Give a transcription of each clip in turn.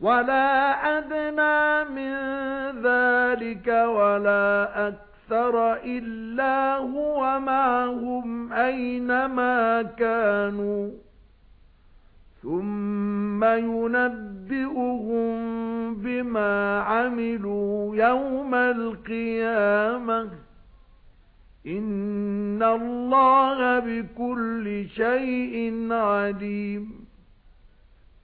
وَلَا أَدْنَى مِن ذَلِكَ وَلَا أَكْثَرَ إِلَّا هُوَ مَعَهُمْ أَيْنَمَا كَانُوا ثُمَّ يُنَبِّئُهُم بِمَا عَمِلُوا يَوْمَ الْقِيَامَةِ إِنَّ اللَّهَ بِكُلِّ شَيْءٍ عَلِيمٌ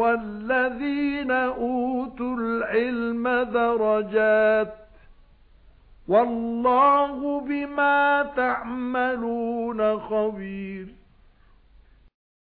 وَالَّذِينَ أُوتُوا الْعِلْمَ دَرَجَاتٍ وَاللَّهُ بِمَا تَعْمَلُونَ خَبِيرٌ